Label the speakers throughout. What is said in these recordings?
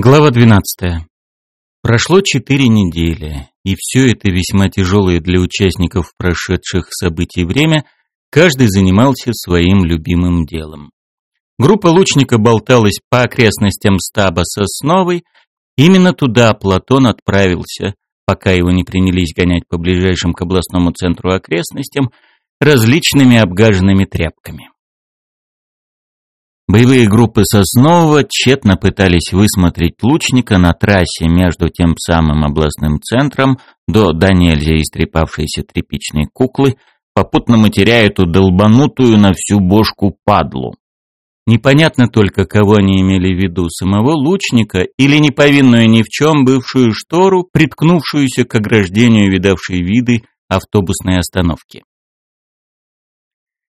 Speaker 1: Глава 12. Прошло четыре недели, и все это весьма тяжелое для участников прошедших событий время, каждый занимался своим любимым делом. Группа лучника болталась по окрестностям стаба Сосновой, именно туда Платон отправился, пока его не принялись гонять по ближайшим к областному центру окрестностям различными обгаженными тряпками. Боевые группы Соснового тщетно пытались высмотреть лучника на трассе между тем самым областным центром до да нельзя истрепавшейся тряпичной куклы, попутно матеря эту долбанутую на всю бошку падлу. Непонятно только, кого они имели в виду, самого лучника или неповинную ни в чем бывшую штору, приткнувшуюся к ограждению видавшей виды автобусной остановки.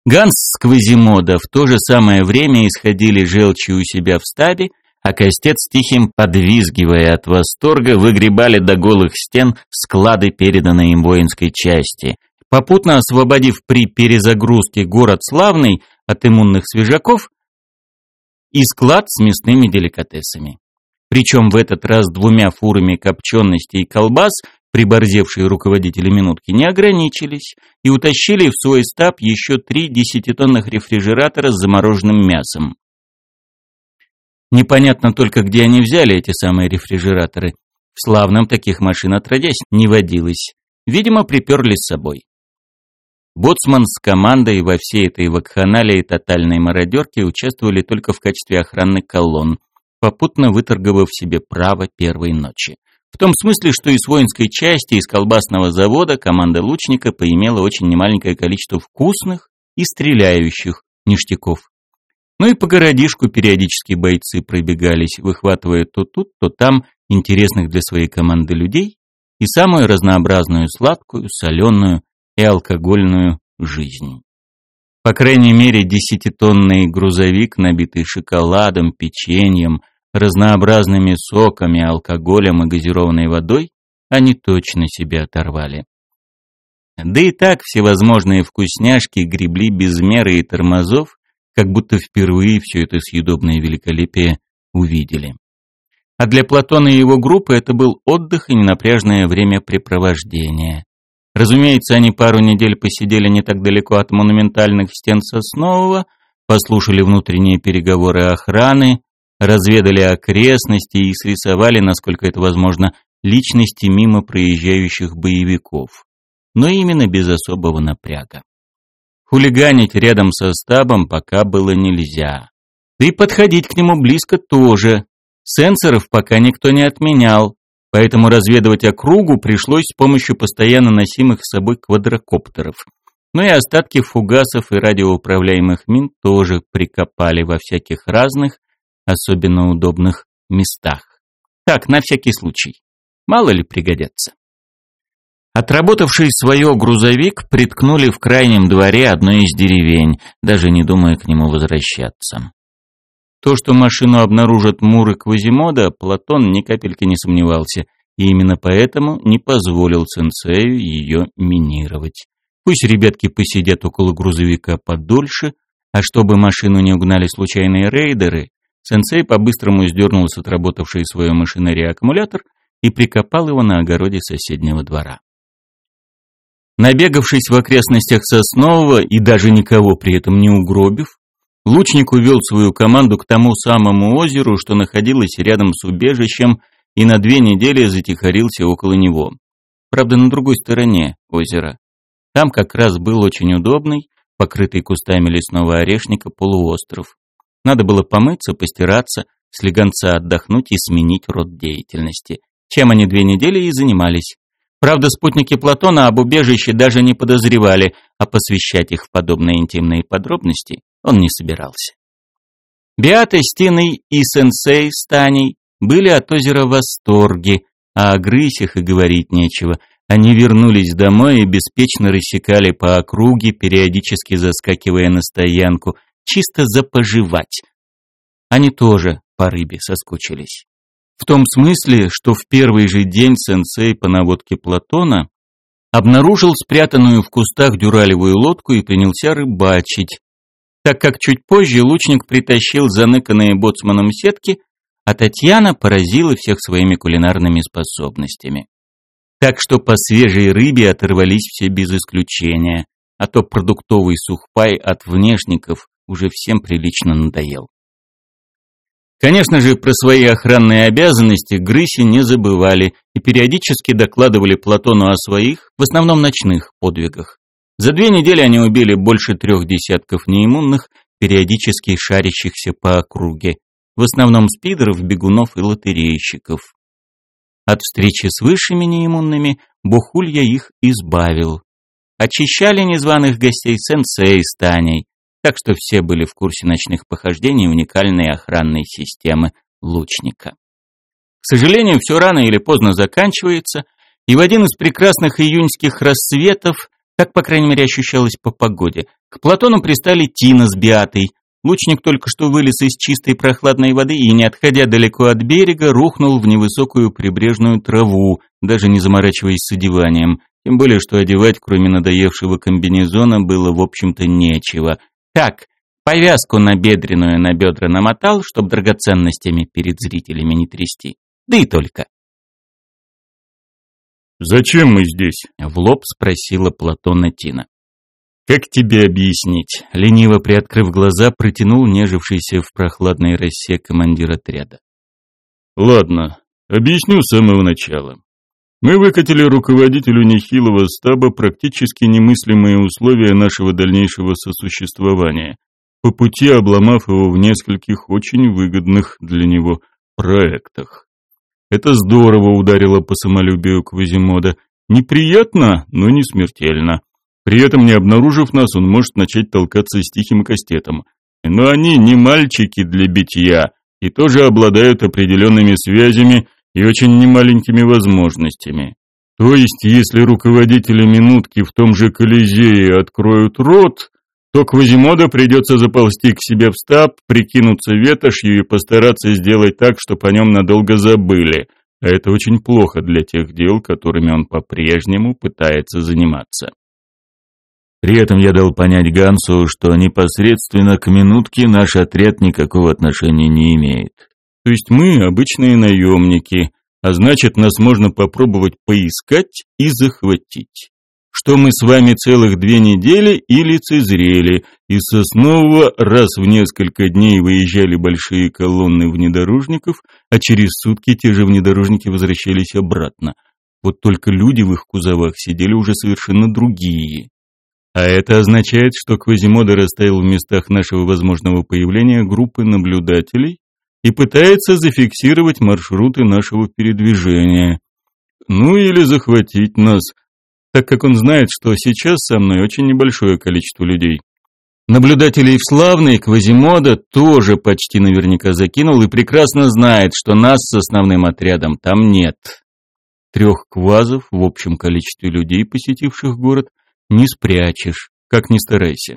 Speaker 1: Ганс с Квазимода в то же самое время исходили желчью у себя в стабе, а Костец с Тихим, подвизгивая от восторга, выгребали до голых стен склады, переданные им воинской части, попутно освободив при перезагрузке город Славный от иммунных свежаков и склад с мясными деликатесами. Причем в этот раз двумя фурами копченостей и колбас Приборзевшие руководители минутки не ограничились и утащили в свой стаб еще три десятитонных рефрижератора с замороженным мясом. Непонятно только, где они взяли эти самые рефрижераторы. В славном таких машин отродясь не водилось. Видимо, приперли с собой. Боцман с командой во всей этой вакханалии тотальной мародерки участвовали только в качестве охранных колонн, попутно выторговав себе право первой ночи. В том смысле, что из воинской части, из колбасного завода команда лучника поимела очень немаленькое количество вкусных и стреляющих ништяков. Ну и по городишку периодически бойцы пробегались, выхватывая то тут, то там интересных для своей команды людей и самую разнообразную сладкую, соленую и алкогольную жизнь. По крайней мере, десятитонный грузовик, набитый шоколадом, печеньем, разнообразными соками, алкоголем и газированной водой, они точно себе оторвали. Да и так всевозможные вкусняшки гребли без меры и тормозов, как будто впервые все это съедобное великолепие увидели. А для Платона и его группы это был отдых и ненапряжное времяпрепровождение. Разумеется, они пару недель посидели не так далеко от монументальных стен Соснового, послушали внутренние переговоры охраны, разведали окрестности и срисовали, насколько это возможно, личности мимо проезжающих боевиков. Но именно без особого напряга. Хулиганить рядом со стабом пока было нельзя. Да и подходить к нему близко тоже. Сенсоров пока никто не отменял, поэтому разведывать округу пришлось с помощью постоянно носимых с собой квадрокоптеров. Ну и остатки фугасов и радиоуправляемых мин тоже прикопали во всяких разных, особенно удобных местах. Так, на всякий случай. Мало ли пригодятся. Отработавший свое грузовик приткнули в крайнем дворе одной из деревень, даже не думая к нему возвращаться. То, что машину обнаружат Муры Квазимода, Платон ни капельки не сомневался, и именно поэтому не позволил сенсею ее минировать. Пусть ребятки посидят около грузовика подольше, а чтобы машину не угнали случайные рейдеры, Сенсей по-быстрому сдернул с отработавшей свою машинерии аккумулятор и прикопал его на огороде соседнего двора. Набегавшись в окрестностях Соснового и даже никого при этом не угробив, лучник увел свою команду к тому самому озеру, что находилось рядом с убежищем, и на две недели затихарился около него. Правда, на другой стороне озера. Там как раз был очень удобный, покрытый кустами лесного орешника, полуостров. Надо было помыться, постираться, слегонца отдохнуть и сменить род деятельности. Чем они две недели и занимались. Правда, спутники Платона об убежище даже не подозревали, а посвящать их в подобные интимные подробности он не собирался. Биата с и сенсей с были от озера в восторге, а о грысях и говорить нечего. Они вернулись домой и беспечно рассекали по округе, периодически заскакивая на стоянку, чисто запоживать. Они тоже по рыбе соскучились. В том смысле, что в первый же день сенсей по наводке Платона обнаружил спрятанную в кустах дюралевую лодку и принялся рыбачить, так как чуть позже лучник притащил заныканные боцманом сетки, а Татьяна поразила всех своими кулинарными способностями. Так что по свежей рыбе оторвались все без исключения, а то продуктовый сухпай от внешников уже всем прилично надоел. Конечно же, про свои охранные обязанности Грыси не забывали и периодически докладывали Платону о своих, в основном ночных, подвигах. За две недели они убили больше трех десятков неиммунных, периодически шарящихся по округе, в основном спидеров, бегунов и лотерейщиков. От встречи с высшими неиммунными Бухулья их избавил. Очищали незваных гостей сенсей с Таней, так что все были в курсе ночных похождений уникальной охранной системы лучника. К сожалению, все рано или поздно заканчивается, и в один из прекрасных июньских рассветов, так, по крайней мере, ощущалось по погоде, к Платону пристали Тина с Биатой. Лучник только что вылез из чистой прохладной воды и, не отходя далеко от берега, рухнул в невысокую прибрежную траву, даже не заморачиваясь с одеванием. Тем более, что одевать, кроме надоевшего комбинезона, было, в общем-то, нечего – так, повязку на бедренную на бедра намотал, чтобы драгоценностями перед зрителями не трясти. Да и только.
Speaker 2: «Зачем мы здесь?»
Speaker 1: — в лоб спросила Платона Тина. «Как тебе объяснить?» — лениво приоткрыв глаза, протянул нежившийся в прохладной росе командир отряда.
Speaker 2: «Ладно, объясню с самого начала. Мы выкатили руководителю нехилого стаба практически немыслимые условия нашего дальнейшего сосуществования, по пути обломав его в нескольких очень выгодных для него проектах. Это здорово ударило по самолюбию Квазимода. Неприятно, но не смертельно. При этом, не обнаружив нас, он может начать толкаться с тихим кастетом. Но они не мальчики для битья и тоже обладают определенными связями и очень немаленькими возможностями. То есть, если руководители минутки в том же Колизее откроют рот, то Квазимода придется заползти к себе в стаб, прикинуться ветошью и постараться сделать так, чтобы о нем надолго забыли. А это очень плохо для тех дел, которыми он по-прежнему пытается заниматься. При этом я дал понять Гансу, что непосредственно к минутке наш отряд никакого отношения не имеет. То есть мы обычные наемники, а значит, нас можно попробовать поискать и захватить. Что мы с вами целых две недели и лицезрели, из Соснового раз в несколько дней выезжали большие колонны внедорожников, а через сутки те же внедорожники возвращались обратно. Вот только люди в их кузовах сидели уже совершенно другие. А это означает, что Квазимода расставил в местах нашего возможного появления группы наблюдателей, и пытается зафиксировать маршруты нашего передвижения. Ну или захватить нас, так как он знает, что сейчас со мной очень небольшое количество людей. Наблюдателей в Славной Квазимода тоже почти наверняка закинул и прекрасно знает, что нас с основным отрядом там нет. Трех квазов в общем количестве людей, посетивших город, не спрячешь, как ни старайся.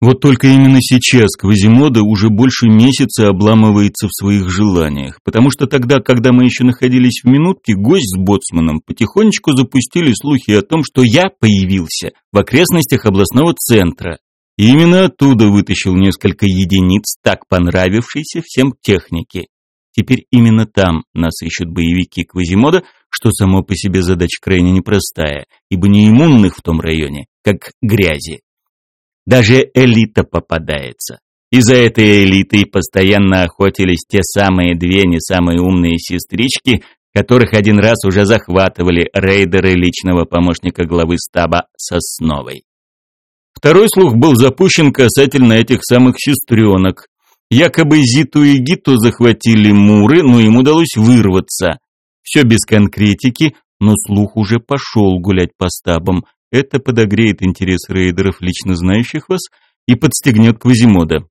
Speaker 2: Вот только именно сейчас Квазимода уже больше месяца обламывается в своих желаниях, потому что тогда, когда мы еще находились в минутке, гость с боцманом потихонечку запустили слухи о том, что я появился в окрестностях областного центра. И именно оттуда вытащил несколько единиц, так понравившейся всем техники. Теперь именно там нас ищут боевики Квазимода, что само по себе задача крайне непростая, ибо неиммунных в том районе, как грязи. Даже элита попадается. И за этой элитой постоянно охотились те самые две не самые умные сестрички, которых один раз уже захватывали рейдеры личного помощника главы стаба Сосновой. Второй слух был запущен касательно этих самых сестренок. Якобы Зиту и Гиту захватили муры, но им удалось вырваться. Все без конкретики, но слух уже пошел гулять по стабам, это подогреет интерес рейдеров, лично знающих вас, и подстегнет Квазимода.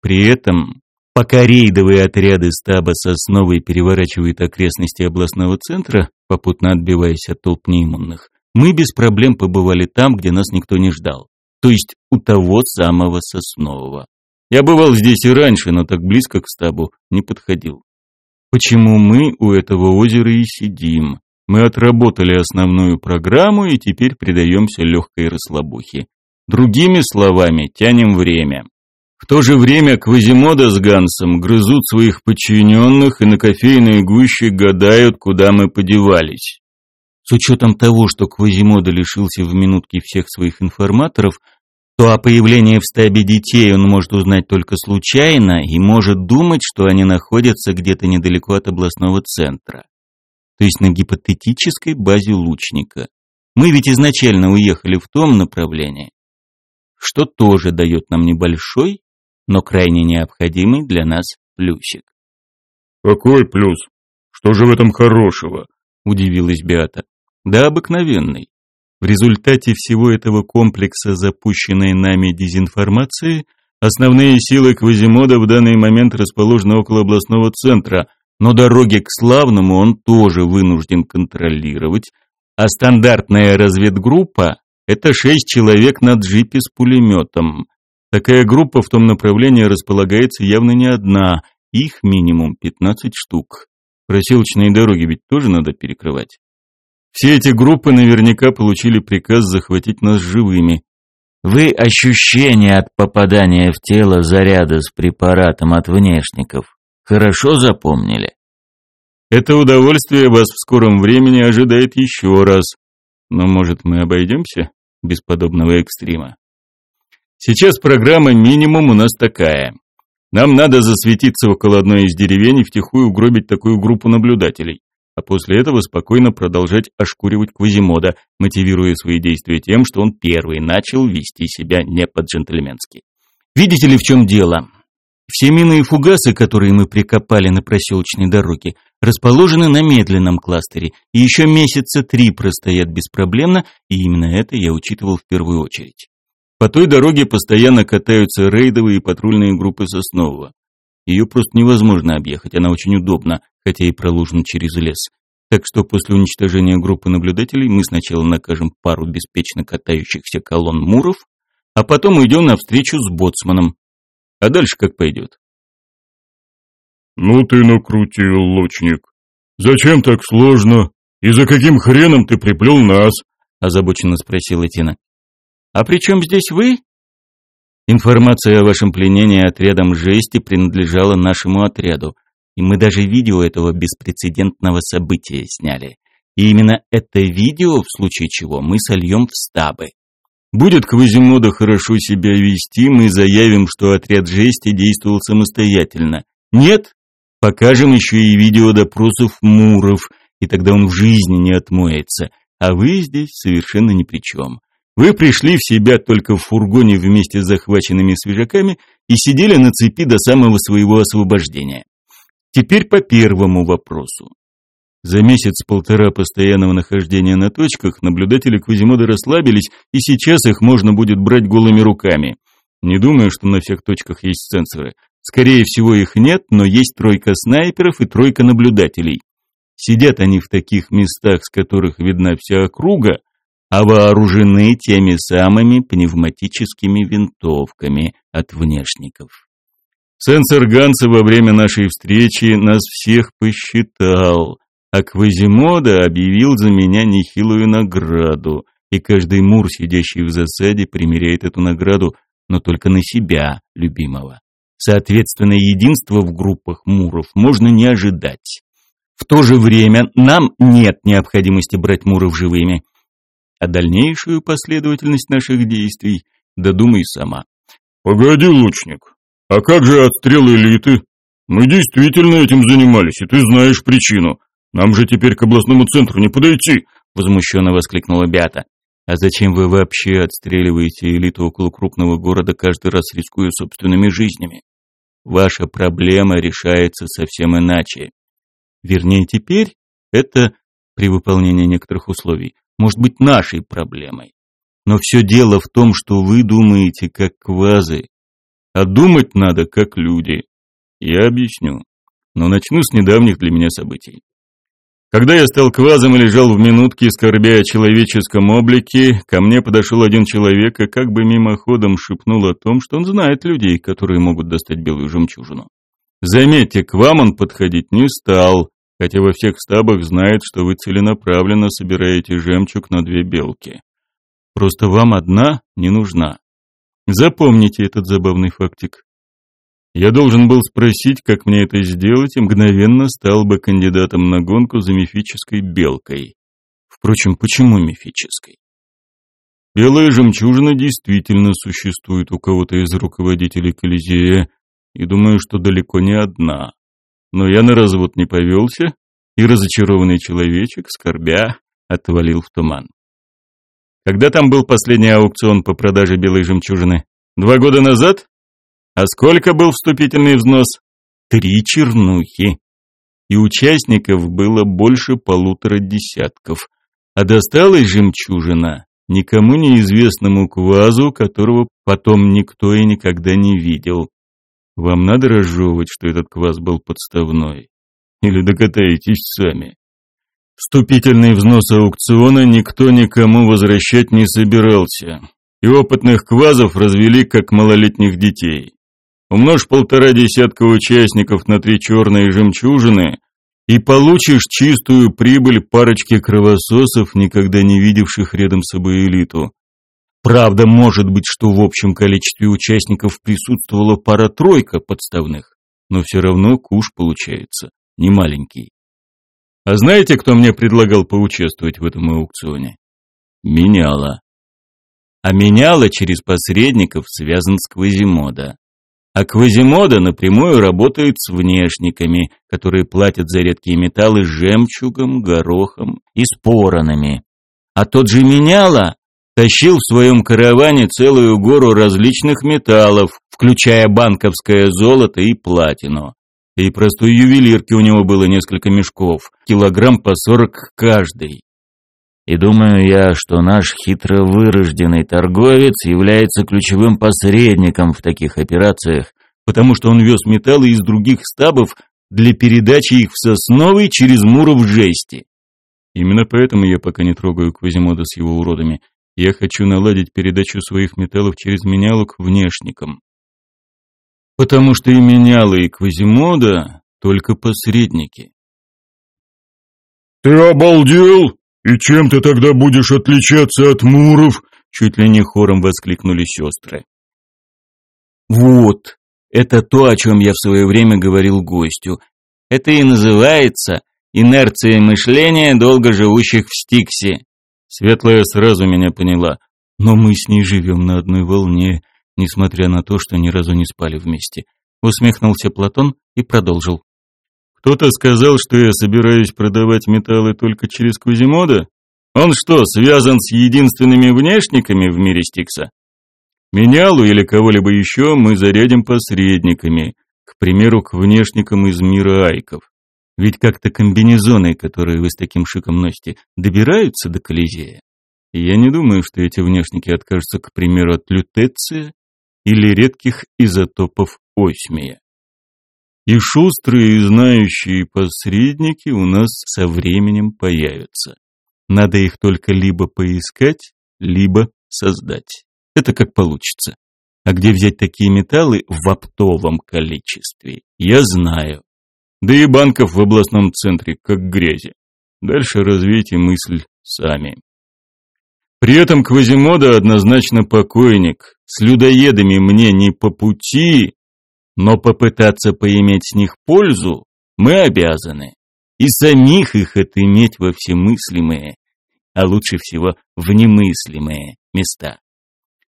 Speaker 2: При этом, пока рейдовые отряды стаба Сосновой переворачивают окрестности областного центра, попутно отбиваясь от толп неиммунных, мы без проблем побывали там, где нас никто не ждал. То есть у того самого Соснового. Я бывал здесь и раньше, но так близко к стабу не подходил. Почему мы у этого озера и сидим? Мы отработали основную программу и теперь предаемся легкой расслабухе. Другими словами, тянем время. В то же время Квазимода с Гансом грызут своих подчиненных и на кофейной гуще гадают, куда мы подевались.
Speaker 1: С учетом того, что Квазимода лишился в минутке всех своих информаторов, то о появлении в стабе детей он может узнать только случайно и может думать, что они находятся где-то недалеко от областного центра. То есть на гипотетической базе лучника. Мы ведь изначально уехали в том направлении, что тоже дает нам небольшой, но крайне необходимый для нас плюсик.
Speaker 2: «Какой плюс? Что же в этом хорошего?»
Speaker 1: – удивилась Беата. «Да обыкновенный. В результате всего этого комплекса запущенной нами дезинформации основные силы Квазимода в данный момент расположены около областного центра, но дороги к Славному он тоже вынужден контролировать, а стандартная разведгруппа – это шесть человек на джипе с пулеметом. Такая группа в том направлении располагается явно не одна, их минимум 15 штук. Проселочные дороги ведь тоже надо перекрывать. Все эти группы наверняка получили приказ захватить нас живыми.
Speaker 3: Вы ощущения от попадания в тело заряда с препаратом от внешников хорошо запомнили?
Speaker 2: Это удовольствие вас в скором времени ожидает еще раз. Но, может, мы обойдемся без подобного экстрима? Сейчас программа минимум у нас такая. Нам надо засветиться около одной из деревень и втихую угробить такую группу наблюдателей, а после этого спокойно продолжать ошкуривать Квазимода, мотивируя свои действия тем, что он первый начал вести себя не по-джентльменски. Видите ли, в чем дело? Все мины и фугасы, которые мы прикопали на проселочной дороге, расположены на медленном кластере и еще месяца три простоят беспроблемно, и именно это я учитывал в первую очередь. По той дороге постоянно катаются рейдовые и патрульные группы Соснового. Ее просто невозможно объехать, она очень удобна, хотя и проложена через лес. Так что после уничтожения группы наблюдателей мы сначала накажем пару беспечно катающихся колонн муров, а потом уйдем навстречу с боцманом. А дальше как пойдет?
Speaker 4: «Ну ты накрутил, лучник. Зачем так сложно? И за каким хреном ты приплел нас?»
Speaker 1: озабоченно спросила Тина. А при чем здесь вы? Информация о вашем пленении отрядом жести принадлежала нашему отряду, и мы даже видео этого беспрецедентного события сняли. И именно это видео, в случае чего, мы сольем в стабы. Будет Квазимода хорошо себя вести, мы заявим, что отряд жести действовал самостоятельно. Нет? Покажем еще и видео допросов Муров, и тогда он в жизни не отмоется. А вы здесь совершенно ни при чем. Вы пришли в себя только в фургоне вместе с захваченными свежаками и сидели на цепи до самого своего освобождения. Теперь по первому вопросу. За месяц-полтора постоянного нахождения на точках наблюдатели Квазимода расслабились, и сейчас их можно будет брать голыми руками. Не думаю, что на всех точках есть сенсоры. Скорее всего, их нет, но есть тройка снайперов и тройка наблюдателей. Сидят они в таких местах, с которых видна вся округа, а вооружены теми самыми пневматическими винтовками от внешников. Сенсор Ганса во время нашей встречи нас всех посчитал, а Квазимода объявил за меня нехилую награду, и каждый мур, сидящий в засаде, примеряет эту награду, но только на себя, любимого. Соответственно, единства в группах муров можно не ожидать. В то же время нам нет необходимости брать муров живыми – а дальнейшую последовательность наших действий додумай сама.
Speaker 4: «Погоди, лучник, а как же отстрел элиты? Мы действительно этим занимались, и ты знаешь причину. Нам же теперь к областному центру не подойти!»
Speaker 1: Возмущенно воскликнула Бята. «А зачем вы вообще отстреливаете элиту около крупного города, каждый раз рискуя собственными жизнями? Ваша проблема решается совсем иначе. Вернее, теперь это при выполнении некоторых условий может быть нашей проблемой. Но все дело в том, что вы думаете как квазы, а думать надо как люди. Я объясню, но начну с недавних для меня событий. Когда я стал квазом и лежал в минутке, скорбя о человеческом облике, ко мне подошел один человек и как бы мимоходом шепнул о том, что он знает людей, которые могут достать белую жемчужину. Заметьте, к вам он подходить не стал, хотя во всех стабах знает, что вы целенаправленно собираете жемчуг на две белки. Просто вам одна не нужна. Запомните этот забавный фактик.
Speaker 2: Я должен был спросить, как мне это сделать, и мгновенно стал бы кандидатом на гонку за мифической белкой. Впрочем, почему мифической? Белая жемчужина действительно существует у кого-то из руководителей Колизея, и думаю, что далеко не одна. Но я на развод не повелся, и разочарованный человечек, скорбя, отвалил в туман. Когда там был последний аукцион по продаже белой жемчужины? Два года назад? А сколько был вступительный взнос? Три чернухи. И участников было больше полутора десятков. А досталась жемчужина никому неизвестному квазу, которого потом никто и никогда не видел. Вам надо разжевывать, что этот кваз был подставной? Или докатаетесь сами? Вступительный взнос аукциона никто никому возвращать не собирался. И опытных квазов развели как малолетних детей. Умножь полтора десятка участников на три черные жемчужины и получишь чистую прибыль парочки кровососов, никогда не видевших рядом с собой элиту. Правда, может быть, что в общем количестве участников присутствовала пара-тройка подставных, но все равно куш получается не маленький. А знаете, кто мне предлагал поучаствовать в этом аукционе? Меняла. А меняла через посредников связан с Квазимода. А Квазимода напрямую работает с внешниками, которые платят за редкие металлы жемчугом, горохом и споронами. А тот же меняла тащил в своем караване целую гору различных металлов, включая банковское золото и платину. И простой ювелирки у него было несколько мешков, килограмм по сорок каждый.
Speaker 3: И думаю я, что наш хитро вырожденный торговец является ключевым посредником в таких операциях,
Speaker 2: потому что он вез металлы из других стабов для передачи их в Сосновый через Муров жести. Именно поэтому я пока не трогаю Квазимода с его уродами. Я хочу наладить передачу своих металлов через менялу к внешникам. Потому что и менялы, и Квазимода только посредники.
Speaker 4: «Ты обалдел?» «И чем ты тогда будешь отличаться от муров?»
Speaker 2: Чуть ли не хором воскликнули сестры. «Вот, это то, о чем я в свое время говорил гостю. Это и называется инерция мышления долго живущих в Стиксе». Светлая сразу меня поняла, но мы с ней живем на одной волне, несмотря на то, что ни разу не спали вместе. Усмехнулся Платон и продолжил. Кто-то сказал, что я собираюсь продавать металлы только через Квазимода? Он что, связан с единственными внешниками в мире Стикса? Менялу или кого-либо еще мы зарядим посредниками, к примеру, к внешникам из мира айков. Ведь как-то комбинезоны, которые вы с таким шиком носите, добираются до Колизея. Я не думаю, что эти внешники откажутся, к примеру, от лютеция или редких изотопов осьмия. И шустрые и знающие посредники у нас со временем появятся. Надо их только либо поискать, либо создать. Это как получится. А где взять такие металлы в оптовом количестве, я знаю. Да и банков в областном центре как грязи. Дальше развейте мысль сами. При этом Квазимода однозначно покойник. С людоедами мне не по пути, но попытаться поиметь с них пользу мы обязаны. И самих их отыметь во всемыслимые, а лучше всего в немыслимые места.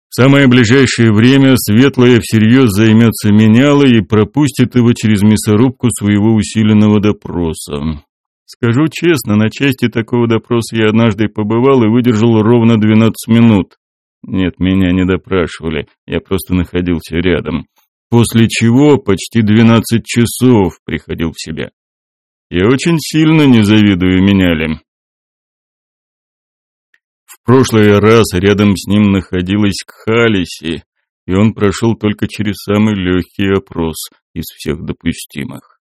Speaker 2: В самое ближайшее время Светлая всерьез займется менялой и пропустит его через мясорубку своего усиленного допроса. Скажу честно, на части такого допроса я однажды побывал и выдержал ровно 12 минут. Нет, меня не допрашивали, я просто находился рядом после чего почти 12 часов приходил в себя. Я очень сильно не завидую Меняле. В прошлый раз рядом с ним находилась Кхалиси, и он прошел только через самый легкий опрос из всех допустимых.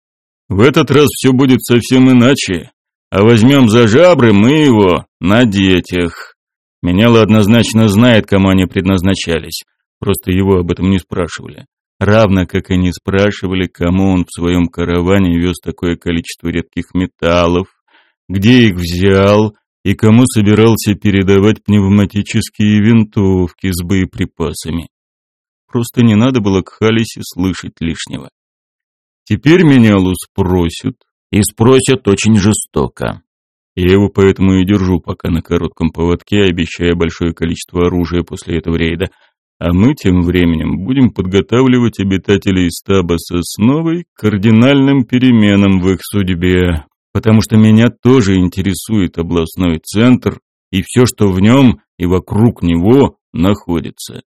Speaker 2: В этот раз все будет совсем иначе, а возьмем за жабры мы его на детях. Меняла однозначно знает, кому они предназначались, просто его об этом не спрашивали равно как и не спрашивали, кому он в своем караване вез такое количество редких металлов, где их взял и кому собирался передавать пневматические винтовки с боеприпасами. просто не надо было к Халисе слышать лишнего. Теперь меня Лу спросят.
Speaker 3: И спросят очень жестоко.
Speaker 2: Я его поэтому и держу пока на коротком поводке, обещая большое количество оружия после этого рейда. А мы тем временем будем подготавливать обитателей стаба Сосновой к кардинальным переменам в их судьбе, потому что меня тоже интересует областной центр и все, что в нем и вокруг него находится.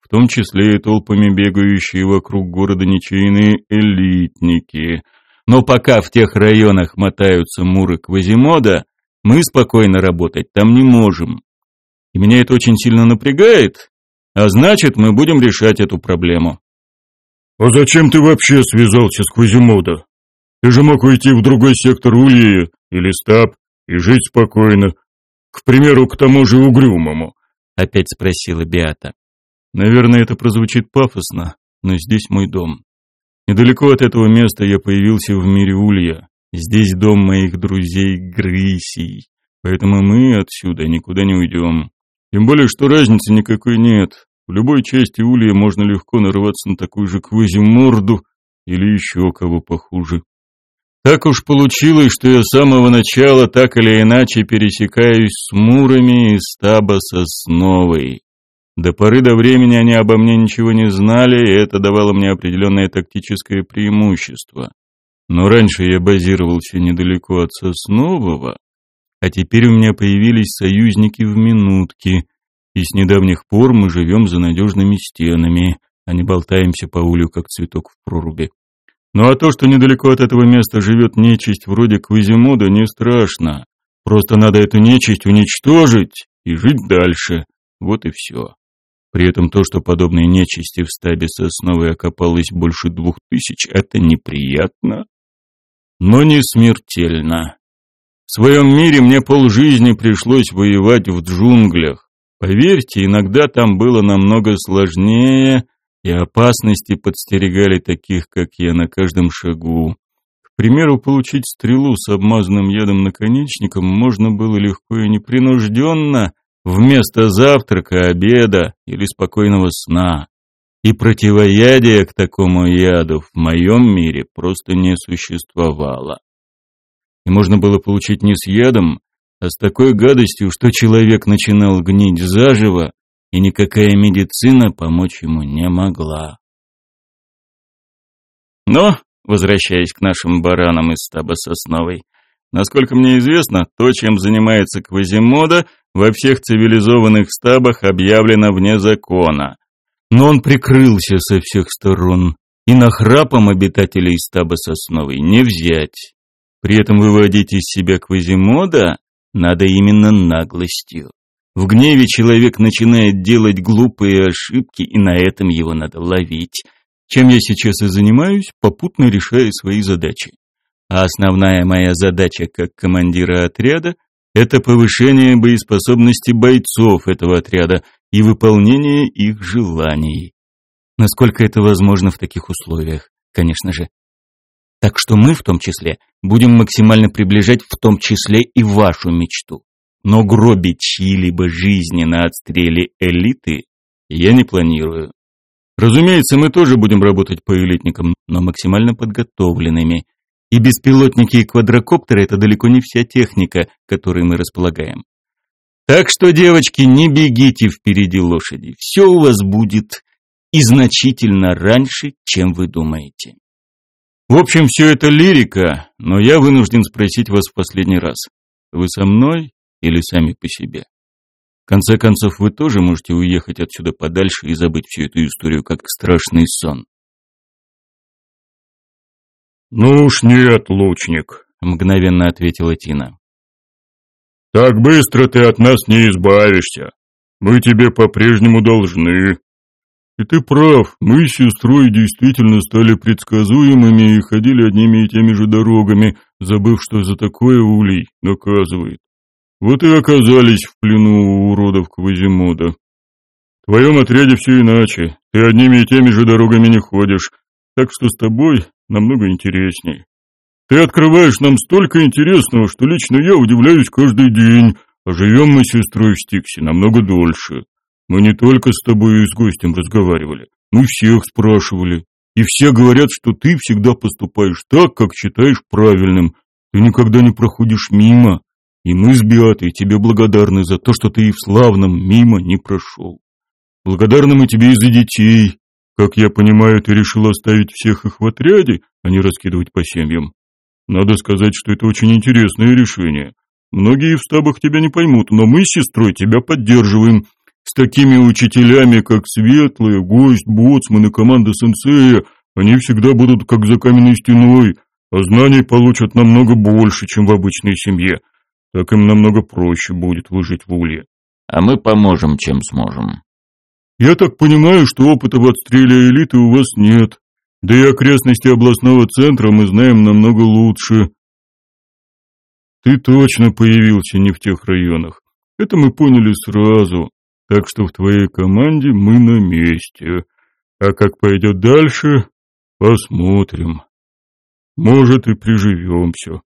Speaker 2: В том числе и толпами бегающие вокруг города ничейные элитники. Но пока в тех районах мотаются муры Квазимода, мы спокойно работать там не можем. И меня это очень сильно напрягает, а значит, мы будем решать эту проблему.
Speaker 4: «А зачем ты вообще связался с Квазимода? Ты же мог уйти в другой сектор Ульи или Стаб и жить спокойно. К примеру, к тому же Угрюмому», —
Speaker 1: опять спросила Биата.
Speaker 2: «Наверное, это прозвучит пафосно, но здесь мой дом. Недалеко от этого места я появился в мире Улья. Здесь дом моих друзей Грысий, поэтому мы отсюда никуда не уйдем. Тем более, что разницы никакой нет. В любой части улья можно легко нарваться на такую же квазиморду или еще кого похуже. Так уж получилось, что я с самого начала так или иначе пересекаюсь с мурами из стаба сосновой. До поры до времени они обо мне ничего не знали, и это давало мне определенное тактическое преимущество. Но раньше я базировался недалеко от Соснового, а теперь у меня появились союзники в минутке, и с недавних пор мы живем за надежными стенами, а не болтаемся по улю, как цветок в проруби. Ну а то, что недалеко от этого места живет нечисть вроде Квазимода, не страшно. Просто надо эту нечисть уничтожить и жить дальше. Вот и все. При этом то, что подобной нечисти в стабе сосновой окопалось больше двух тысяч, это неприятно, но не смертельно. В своем мире мне полжизни пришлось воевать в джунглях. Поверьте, иногда там было намного сложнее, и опасности подстерегали таких, как я, на каждом шагу. К примеру, получить стрелу с обмазанным ядом наконечником можно было легко и непринужденно, вместо завтрака, обеда или спокойного сна. И противоядия к такому яду в моем мире просто не существовало. И можно было получить не с ядом, а с такой гадостью, что человек начинал гнить заживо, и никакая медицина помочь ему не могла. Но, возвращаясь к нашим баранам из стаба сосновой, насколько мне известно, то, чем занимается Квазимода, во всех цивилизованных стабах объявлено вне закона, но он прикрылся со всех сторон, и нахрапом обитателей стаба сосновой не взять. При этом выводить из себя Квазимода надо именно наглостью. В гневе человек начинает делать глупые ошибки, и на этом его надо ловить. Чем я сейчас и занимаюсь, попутно решая свои задачи. А основная моя задача как командира отряда – это повышение боеспособности бойцов этого отряда и выполнение их желаний. Насколько это возможно в таких условиях, конечно же. Так что мы в том числе будем максимально приближать в том числе и вашу мечту. Но гробить чьи-либо жизни на отстреле элиты я не планирую. Разумеется, мы тоже будем работать по элитникам, но максимально подготовленными. И беспилотники и квадрокоптеры – это далеко не вся техника, которой мы располагаем. Так что, девочки, не бегите впереди лошади. Все у вас будет и значительно раньше, чем вы думаете. В общем, все это лирика, но я вынужден спросить вас в последний раз. Вы со мной или сами по себе? В конце концов, вы тоже можете уехать отсюда подальше и забыть всю эту историю как страшный сон.
Speaker 4: «Ну уж нет, лучник», —
Speaker 2: мгновенно ответила Тина.
Speaker 4: Так быстро ты от нас не избавишься. Мы тебе по-прежнему должны. И ты прав, мы с сестрой действительно стали предсказуемыми и ходили одними и теми же дорогами, забыв, что за такое улей наказывает. Вот и оказались в плену у уродов Квазимода. В твоем отряде все иначе, ты одними и теми же дорогами не ходишь, так что с тобой намного интересней. Ты открываешь нам столько интересного, что лично я удивляюсь каждый день, а живем мы с сестрой в Стиксе намного дольше. Мы не только с тобой и с гостем разговаривали, мы всех спрашивали. И все говорят, что ты всегда поступаешь так, как считаешь правильным. Ты никогда не проходишь мимо. И мы с Биатой тебе благодарны за то, что ты и в славном мимо не прошел. Благодарны мы тебе и за детей. Как я понимаю, ты решил оставить всех их в отряде, а не раскидывать по семьям. Надо сказать, что это очень интересное решение. Многие в стабах тебя не поймут, но мы с сестрой тебя поддерживаем. С такими учителями, как Светлая, Гость, Боцман и команда сенсея, они всегда будут как за каменной стеной, а знаний получат намного больше, чем в обычной семье. Так им намного проще будет выжить в улье.
Speaker 3: А мы поможем, чем сможем.
Speaker 4: Я так понимаю, что опыта в отстреле элиты у вас нет. Да и окрестности областного центра мы знаем намного лучше. Ты точно появился не в тех районах. Это мы поняли сразу. Так что в твоей команде мы на месте. А как пойдет дальше, посмотрим. Может и приживемся.